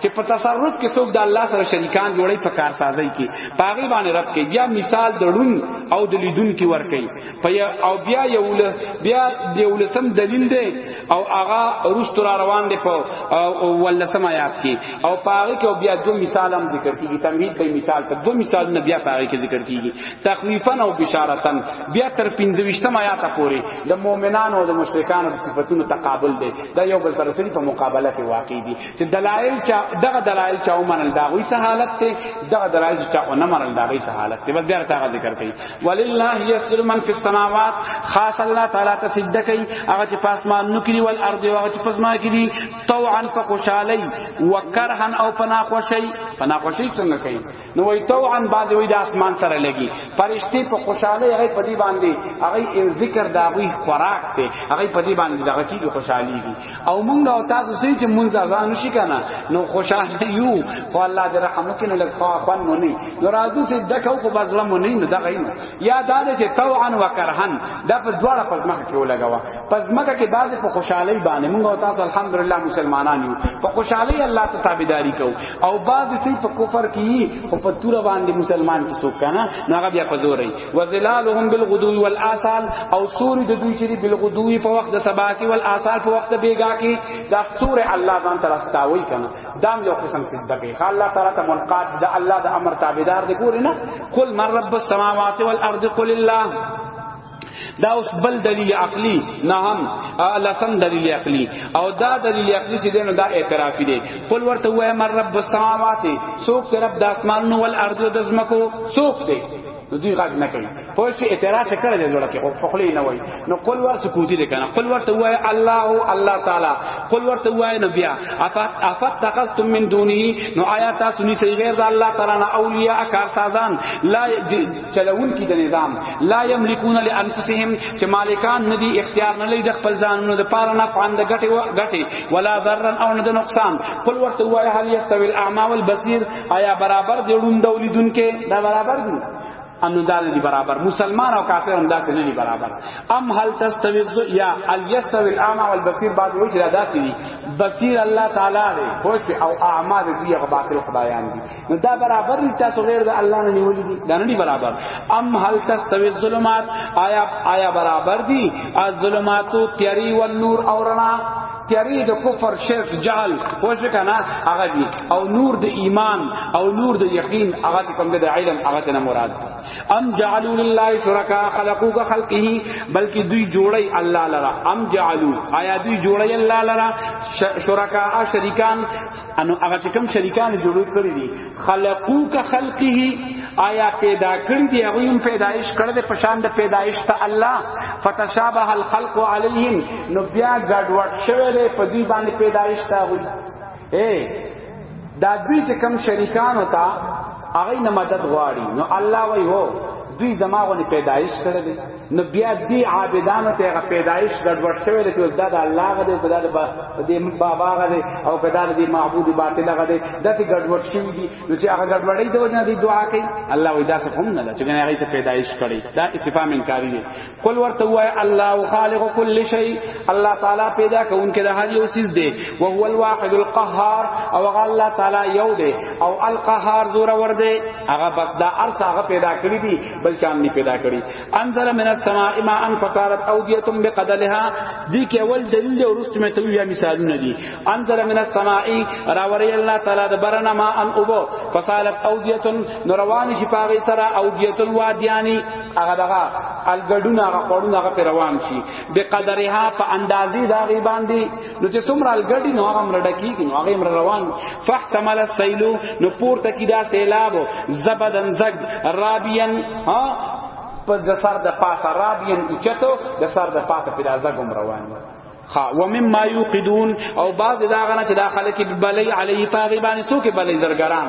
چې په تصرف کې څوک د الله سره شریکان جوړي په کارسازي کې پاغي باندې رب کې بیا مثال دړون او د لیدون کې ور کوي په او بیا یو بیا د ولسم دلیل دی او هغه روست را روان دی په ولسم آیات کې او پاغي کې بیا دو مثال هم ذکر کیږي تمهید به مثال ته دو مثال نه بیا پاغي کې ذکر کیږي تخویفا او بشارتا بیا تر 25 آیات پورې د مؤمنانو او د مشرکانو صفاتونو تقابل دی دا یو بل سره په مقابله کې واقع دي چې دلایل چا دغه دلایل چا ومنل دا غوي سه حالت ته دغه دلایل چا نه منل دا غوي سه حالت ته بس بیا تا ذکر کوي ولله یسر من فی السماوات خاص الله تعالی ته سجده کوي هغه چې پاسمان نو کړي ول ارض او هغه چې پسما کړي طوعا فخوشالی وکرهن او پنا خوشی پنا خوشی څنګه کوي نو وای توعا باندې وای د اسمان سره لګي فرشتي په خوشاله هغه په دې باندې هغه ذکر دا وی خوراک ته هغه په دې باندې دغه کی خوشحالي دي او مونږ او تاسو سې چې مونږ ځان شي کنه نو خوشاله یو خو الله دې رحم وکړي نو لکه خوان مو نه نو راځو چې دکو کو بازلم نه نه دغه یا دا چې توعا وکرهن دا په دواړه پزما کې ولګوا پس مکه کې بعض په خوشحالي باندې موږ او تاسو الحمدلله مسلمانان یو په خوشحالي الله ته تابعداري کو او بعض سي په کفر کې او په تور باندې مسلمان کې څوک کنه نو هغه بیا په زور ای وزلالهم بالغدو والآصال او سور د دوی چې بالغدو په وخت د سبا کې والآصال په وخت بیګا کې دا سور الله ځان تر استاوي کنه دام یو قسم څه دغه الله تعالی ته منقاد د الله د امر تابعدار دی ګور نه قل من رب السماوات والارض قل الله دا اوس بل دلیل عقلی نه هم لسم دلیل عقلی او دا دلیل عقلی چې دینو دا اعترافی دی قل ورته وای مر رب السماوات سوک ته رب د اسمانونو ول ارض او د زمکو سوک دی نو دوی غږ نه کوي خو چې اعتراض کړی دی جوړه کې خو خلی نه وای نو قل ور سکوتی دی کنه قل ورته وای الله الله تعالی قل ورته وای نبی افات افات تخستم من دونه نو آیا تاسو نسی غیر الله تعالی نه اولیاء کارسازان لا چلون کی د نظام لا یملکون لانفسهم چې مالکان ندی اختیار نه لري د خپل ځانونو د پاره نه فاند غټي و غټي ولا ضرر او نه د نقصان قل ورته وای هل یستوی الاعمى والبصیر آیا برابر دی ړوند ولیدون کې دا برابر دی انو دا نه برابر مسلمان او کافر هم داسې نه دي برابر ام هل تستوی یا هل یستوی الاعمى والبصیر بعد وی چې دا داسې دي بصیر الله تعالی دی خو او اعمى دی هغه باطل خدایان دي نو دا برابر دي تاسو غیر د الله نه نیولې دي دا نه دي برابر ام هل تستوي الظلمات آیا آیا برابر دي الظلمات تیری و نور او رڼا تیری د کفر شرک جهل خوش کنا هغه دي او نور د ایمان او نور د یقین هغه کوم د علم هغه نه مراد ام جعلوا لله شرکا خلقوا كخلقه بلکې دوی جوړي الله لرا ام جعلوا آیا دوی جوړي الله لرا شرکا شریکان انو هغه چې کوم شریکان جوړ کړی دي خلقو کا خلقه آیا پیدا کړی دی هغه هم پیدایش کړی دی پشان د پیدایش ته الله فتشابه الخلق علیهم نو بیا ګډوډ شوی دی په دې باندې پیدایش ته وي اے دا دوی چې کوم شریکان وتا هغه نه مدد غواړي نو الله وایي هو دوی زماغه پیدایش کړی دی نو بیا دی عابدانو ته غ پیدایش ګډوډ شوی دی چې دا د الله غ دی دا د دې بابا غ دی او کدا د معبود باطل غ دی د تی ګډوډ شوی دی نو چې هغه ګډوډی د وجه دی دعا کوي الله وی دا څه هم نه ده چې نه هغه څه پیدایش کړي دا استفهام انکاری دی قل ورته وای الله خالق کل شی الله تعالی پیدا کونکي د هر یو چیز دی او هو الواحد القهار او هغه الله تعالی یو دی او القهار زور ور دی هغه بس دا ارث هغه پیدا کړی دی بل چان نه پیدا کړی انزل من السماء ماء فصارت اوديه بقدلها دي کې اول دلیل او رست مې ته ویا مثالونه دي انزل من السماء راوري الله تعالی د برنا ما ان اوبو فصارت اوديه نو روان شي پاغي سره اوديه وادياني هغه دغه الګډونه هغه قړونه هغه روان شي بقدرها په اندازې دا غي باندې نو چې څومره الګډي نو هغه مرډه کیږي نو هغه مر روان فاحتمل السیل نو پورته کی دا سیلاب زبدن زګ رابین ها په د سر د پاسه رابین اوچتو د سر د پاسه په لازګم روان خا ومما یوقدون او بعض دا غنه چې دا خلک بلې علی پاغي باندې سو کې بلې زرګران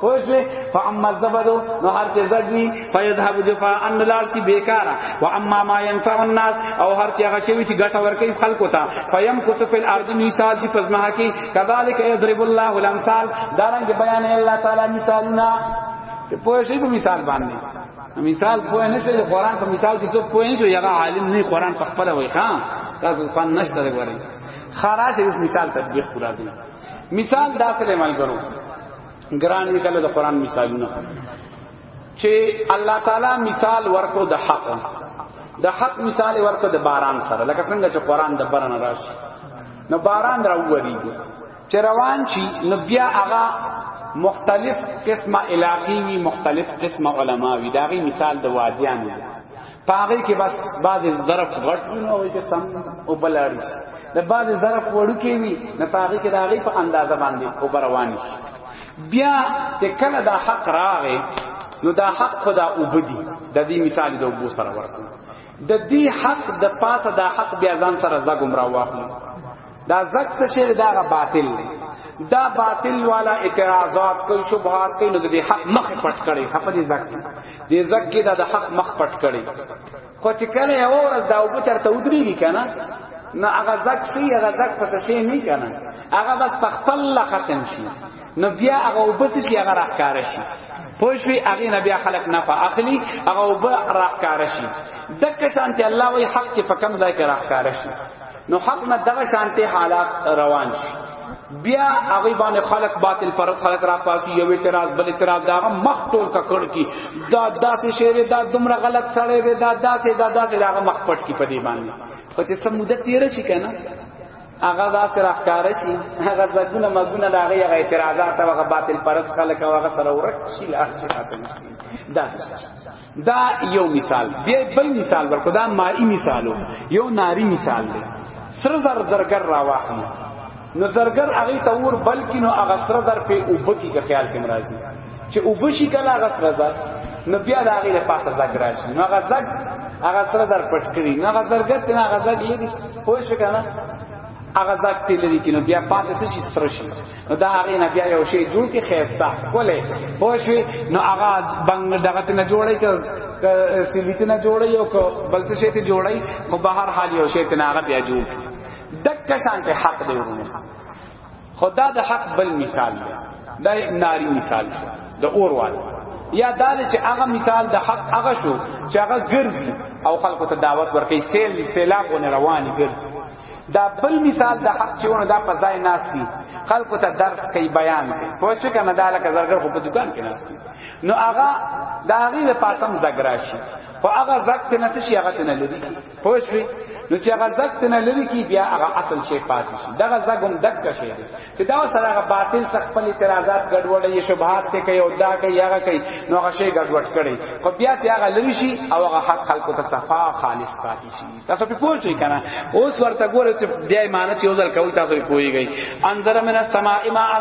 خوش وی فاما الزبد نو هر چې زګوی فیذهب جفا ان لارسی بیکارا و اما ما ينفع الناس او هر چې هغه شی چې ګټه ورکړي خلکو ته فیم کتب فی الارض میثاق چې پزما کی کذالک یضرب الله الامثال دارنګ بیان الله تعالی مثالنا پوه شي په مثال باندې مثال پوه نه شي قرآن په مثال کې څوک پوه نه شي هغه عالم نه قرآن په خپل وای ښا تاسو فن نشته غواړي خراج اوس مثال تطبیق کړی مثال داسې دی ملګرو ګران دی کله د قران مثالونه چې الله تعالی مثال ورکو د حق د حق مثال ورکو د باران سره لکه څنګه چې قران د برن راشي نو باران راووريږي چې روان شي نو بیا هغه مختلف قسمه علاقی وی مختلف قسمه علما وی داغي مثال د وادیان دی پاغې کې بس بعض ظرف غټ نه وي چې سم او بلاړي د بعض ظرف وړو کې وي نه پاغې کې راغي په اندازه باندې او برواني بیا چې کله دا حق راغې نو دا حق خدا وبدي د دې مثال د ابو سره ورته د دې حق د پاسه دا حق بیا ځان سره زګم را واخلي دا زک څه شی دا غ باطل دی دا باطل والا اعتراضات کوي شبهات کوي نو د حق مخ پټ کړي خپ دې زک دې زک کې دا د حق مخ پټ کړي خو چې کله یو ورځ دا وګ چرته ودرېږي کنه نو هغه زک شي هغه زک پته شي نه کنه هغه بس په خپل ختم شي نو بیا هغه وبت شي هغه راکار شي پوښوی هغه نه بیا خلق نه په اخلي هغه وب راکار شي دک شانته الله وی حق چې په کم ځای کې راکار شي نو حق نه دغه شانته حالات روان شي بیا هغه باندې خلق باطل پر خلق را پاسي یو اعتراض بل اعتراض دا مخ ټول ککړ کی دا داسې شعر دا دومره غلط سره دی دا داسې دا داسې دا مخ پټ کی په دې باندې خو چې سم مدت تیر شي کنه هغه دا سره ښکار شي هغه ځګونه مګونه دا هغه هغه اعتراضات او هغه باطل پرست خلک او هغه سره ورک شي لا شي دا دا یو مثال بیا بل مثال ورکو دا مائی مثالو یو ناری مثال دی سر زر زرګر راواخم نو زرګر هغه ته ور بلکې نو هغه سر زر په اوبکی کې خیال کې مرাজি چې اوبشي کله هغه سر زر نو بیا دا هغه له پاسه زګ راشي نو هغه زګ هغه سر زر پټ کړی نو هغه زرګر ته هغه زګ یې پوه شو کنه هغه زګ تل لري چې نو بیا پاتې شي سر شي نو دا هغه نه بیا یو شی جوړ کې خيستا کوله پوښوي نو هغه بنگ دغه ته نه جوړي ک سلیت نه جوړي او بل څه شی ته جوړي خو بهر حال یو شی ته نه هغه بیا جوړ دک شان ته حق دی ورونه خدا د حق بل مثال دی دا ناری مثال شو د اور والو یا دا چې هغه مثال د حق هغه شو چې هغه ګرځي او خلکو ته دعوت ورکړي سیل سیلاب ونه رواني ګرځي دا بل مثال د حق چې ونه دا په ځای ناشتي خلکو ته درس کوي بیان کوي په چې کنه دا لکه زرګر خو په دکان کې ناشتي نو هغه دا غي د پاتم زګراشي خو هغه زکت نه شي هغه ته نه لري په شوي نو چې هغه زکت نه لري کی بیا هغه اصل شي پاتې شي دغه زګم دک شي چې دا سره هغه باطل څخه خپل اعتراضات ګډوډي شبهات ته کوي او دا کوي هغه کوي نو هغه شي ګډوډ کړي خو بیا هغه لري شي او هغه حق خلکو ته صفا خالص پاتې شي تاسو په پوه شئ کنه اوس ورته ګوره چې بیا معنی چې وزل کوي تاسو په پوهیږئ انذر من السماء ماء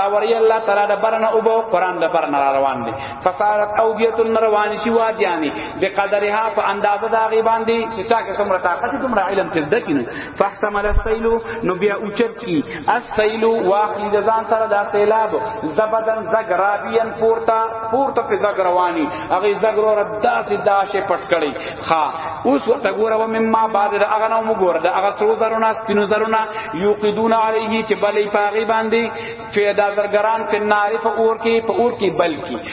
راوري الله تعالی د برنه او بو قران د برنه را روان دي فصارت اودیت الروان شي واجانی بقدرها په اندازه دا غي باندې چې چا کې څومره طاقت څومره علم چې دکینه فاحتمل السيل نو بیا اوچت کی السیلو واخلی د ځان سره دا سیلاب زبدن زګرابین پورتا پورته په زګروانی هغه زګرو ردا سي داشه پټ کړي ها اوس ورته ګوره و مما بعد دا هغه نو ګوره دا هغه سرو زرونه سپینو زرونه یوقدون علیه چې بلې پاغي باندې فیدا زرګران په ناری په اور کې په اور کې بلکی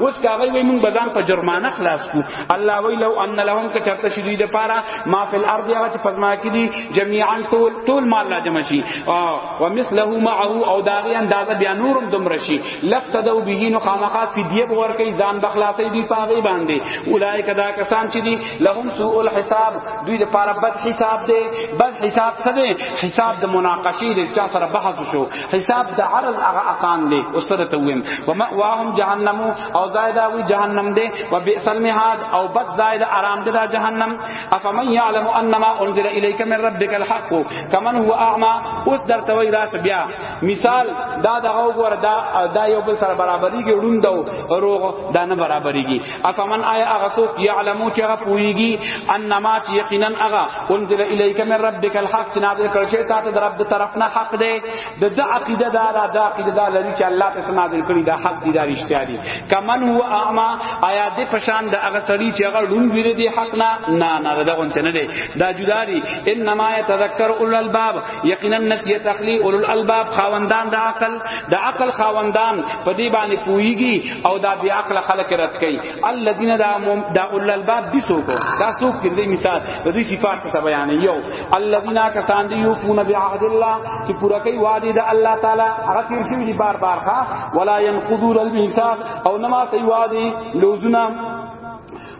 اوس کاغی وای مونږ بزان په جرمانه خلاص کو الله وی لو ان لهم ک چرته شدی د پاره ما فی الارض یا چې پزما کې دي جميعا ټول ټول مال لا جمع شي او مثله معه او داغي اندازه بیا نورم دم رشي لفتدو به نو خامخا فدیه ور کوي ځان بخلاصي دی پاغي باندې اولایک دا کسان چې دي لهم سوء الحساب دوی د پاره بد حساب دی بد حساب څه دی حساب د مناقشه د چا سره بحث شو حساب د عرض هغه اقام دی او سره ته ویم و مأواهم جهنم او زائد وی جهنم دی و بئس المهاد او بد زائد آرام دی دا جهنم افمن يعلم انما انزل اليك من ربك الحق كمن هو اعمى اوس درته وی راس بیا مثال دا دغه وګوره دا دا یو بل سره برابرېږي روندو روغ دا نه برابرېږي افمن آیا اغا سوک یعلمو چی اغا پویگی انما چی یقینا اغا انزل الیک من ربک الحق چی نازل کرشی تا تا درب دا طرفنا حق دے دا دا عقیده دا دا دا عقیده دا لری چی اللہ تیسا نازل کری دا حق دی دا رشتیا دی کمن هو اعما آیا دی پشان دا اغا سری چی اغا رون بیره دی حق نا نا نا دا غنچ ندے دا جدا دی انما یتذکر اول الباب یقینا نسیت اخلی اول الباب خاوندان دا عقل دا عقل خاوندان پدی بانی پویگی او دا بیا عقل خلق رد کئ الذين دا دا اول الباب دي سوکو دا سوک چې دې مثال د دې صفات څه بیان یو الذين کسان دي یو پون بعهد الله چې پورا کوي وعده د الله تعالی هغه تیر شوی دي بار بار ښا ولا ينقضون الميثاق او نما کوي وعده لوزنا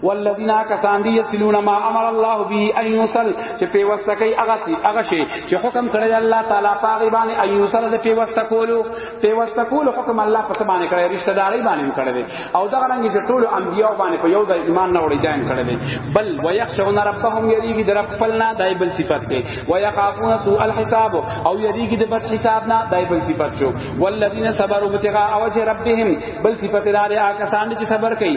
والذین کسان دی یسلون ما امر الله به ان یوصل چې په واسطه کوي هغه سي هغه شي چې حکم کړی الله تعالی پاغي باندې ان یوصل د په واسطه کولو په واسطه کولو حکم الله په سبانه کړی رشتہ داري باندې کړی او دا رنګ چې ټول انبیا باندې په یو د ایمان نه وړي ځان کړی بل ويخشون ربهم یریږي در خپل نه دای بل صفات کوي ويخافون سوء الحساب او یریږي د بد حساب نه دای بل صفات شو والذین صبروا ابتغاء وجه ربهم بل صفات دار آکسان چې صبر کوي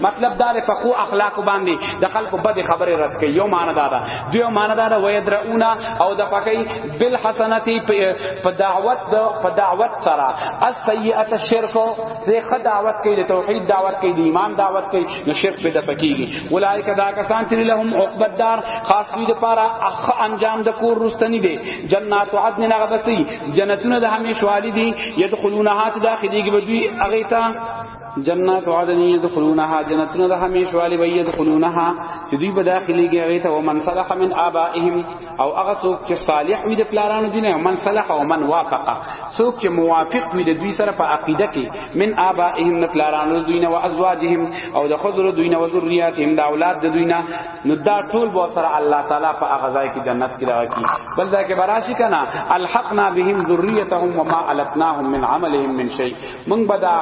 مطلب دا په خو اخلاق باندې د خلکو بد خبره رد کوي یو معنی دا ده دیو معنی دا ده ويدرؤنا او د پکې بالحسنتی په دعوت د په دعوت سره السیئه الشرک زه خ دعوت کوي د توحید دعوت کوي د ایمان دعوت کوي نو شرک به د پکېږي اولایک دا کسان چې لهم عقبت دار خاص وی د پاره اخ انجام د کور رستنی دی جنات عدن هغه بسی جنتونه د همیشوالی دی یدخلونها داخليږي بدوی اغیتا جنات عدن يدخلونها جنتنا ده همیش والی بی يدخلونها چې دوی به داخلي گئی ته ومن صلح من آبائهم او هغه څوک چې صالح وي د پلارانو دي نه من صلح او من وافق څوک چې موافق وي د دوی سره په عقیده کې من آبائهم نه پلارانو دوی نه او ازواجهم او د خضر دوی نه او ذریاتهم د اولاد د دوی نه نو دا ټول به سره الله تعالی په هغه ځای کې جنت کې راکی بل ځای کې براشي کنه الحقنا بهم ذریتهم وما علتناهم من عملهم من شيء مونږ به دا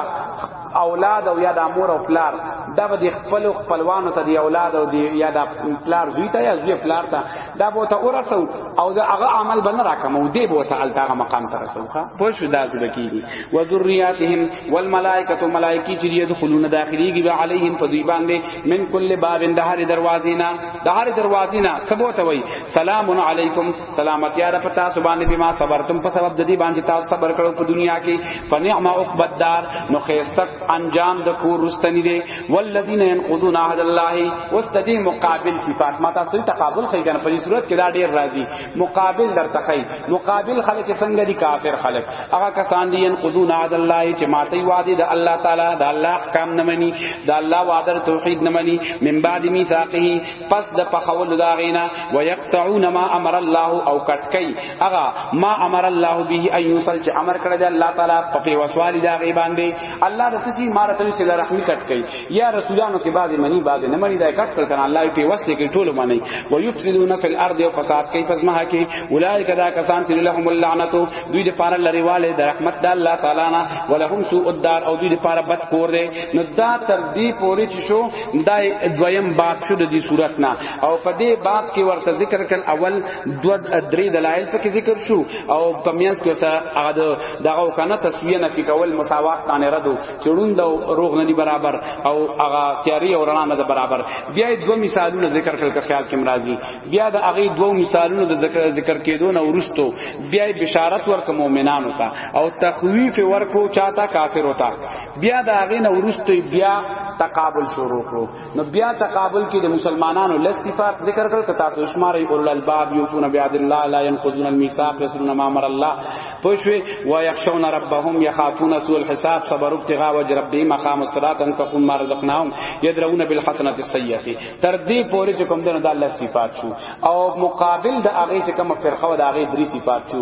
اولاد او یا د امور او پلار دا به د خپل خپلوانو ته دی اولاد او دی یا د پلار زوی ته یا زوی پلار ته دا به ته ورسو او دا هغه عمل بنه راکمو دی به ته الته هغه مقام ته رسوخه په شو دا زده کیږي و ذریاتهم والملائکه ملائکی چې دی دخلون داخليږي به علیهم په دوی باندې من کل باب د هر دروازې نه د هر دروازې نه سبوت وای سلام علیکم سلامتی را پتا سبحان بما صبرتم په سبب د دې باندې تاسو صبر کړو په دنیا کې فنعم عقبت دار نو خیستس انجام د کور رستنی دی والذین ينقضون عهد الله واستدی مقابل صفات ما تاسو ته تقابل خی کنه په دې صورت کې دا ډیر راځي مقابل در تخی مقابل خلک څنګه دي کافر خلک هغه کسان دي ينقضون عهد الله چې ماته وعده د الله تعالی د الله احکام نه مني د الله وعده توحید نه مني من بعد میثاقه پس د پخول دا غینا و یقطعون ما امر الله او کټکی اغا ما امر الله به ان یوصل چې امر کړی دی الله تعالی په پیوسوالی دا غی باندې الله د څه مار ته سره رحمی کټکی یا رسولانو کې بعد منی بعد نه منی دا کټ کړ کنه الله په وسته کې ټول منی و یفسدون فی الارض او فساد کوي پس مها کې اولایک دا کسان چې لهم اللعنت دوی د پاره لري والے د رحمت د الله تعالی نه ولهم سوء الدار او دوی د پاره بد کور دی نو دا تر دې پوری چې شو دا دویم باب شو د دې صورت نه او په دې باب کې ورته ذکر کړ اول دو درې دلایل په کې ذکر شو او پمیاس کې سره هغه دغه کنه تسویه نه کول مساوات باندې ردو چړون د روغ نه برابر او هغه تیاری او رڼا نه برابر بیا دو مثالونه ذکر کړل که خیال کې مرাজি بیا د هغه دو مثالونو د ذکر ذکر کېدو نه ورستو بیا بشارت ورک مؤمنانو ته او تخویف ورکو چاته کافر ہوتا بیا دا غین ورستو بیا تقابل شروع کړو نو بیا تقابل کې د مسلمانانو لږ صفات ذکر کړل کتا ته شمار اول الباب یوتون بیاد الله لا ينقضون الميثاق يسرون ما امر الله پښوی و یخشون ربهم یخافون سوء الحساب صبر ابتغاء وجه ربهم مقام الصلاه ان تقوم ما رزقناهم يدرون بالحسنه السيئه تر دې پورې چې کوم دنه د الله صفات شو او مقابل د هغه چې کوم فرقه د هغه درې صفات شو